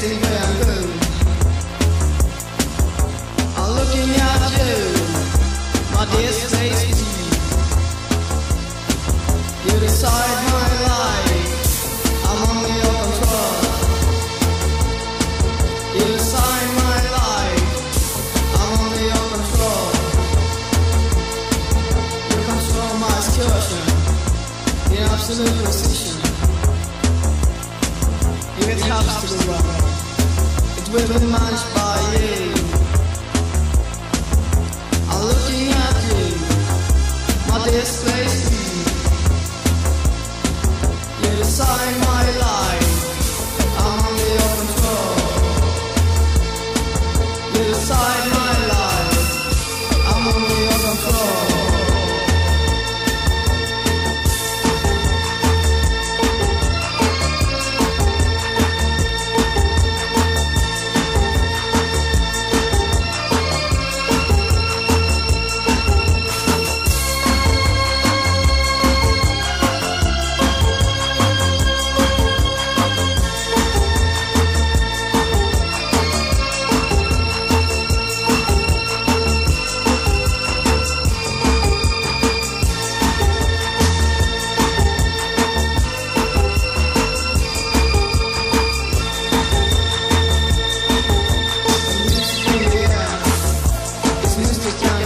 getting. I'm looking at you, my you. Decide my life, I'm your control. You decide my life, I'm your control. You control my absolute. It helps to be wrong be by you. I'm looking at you, my dear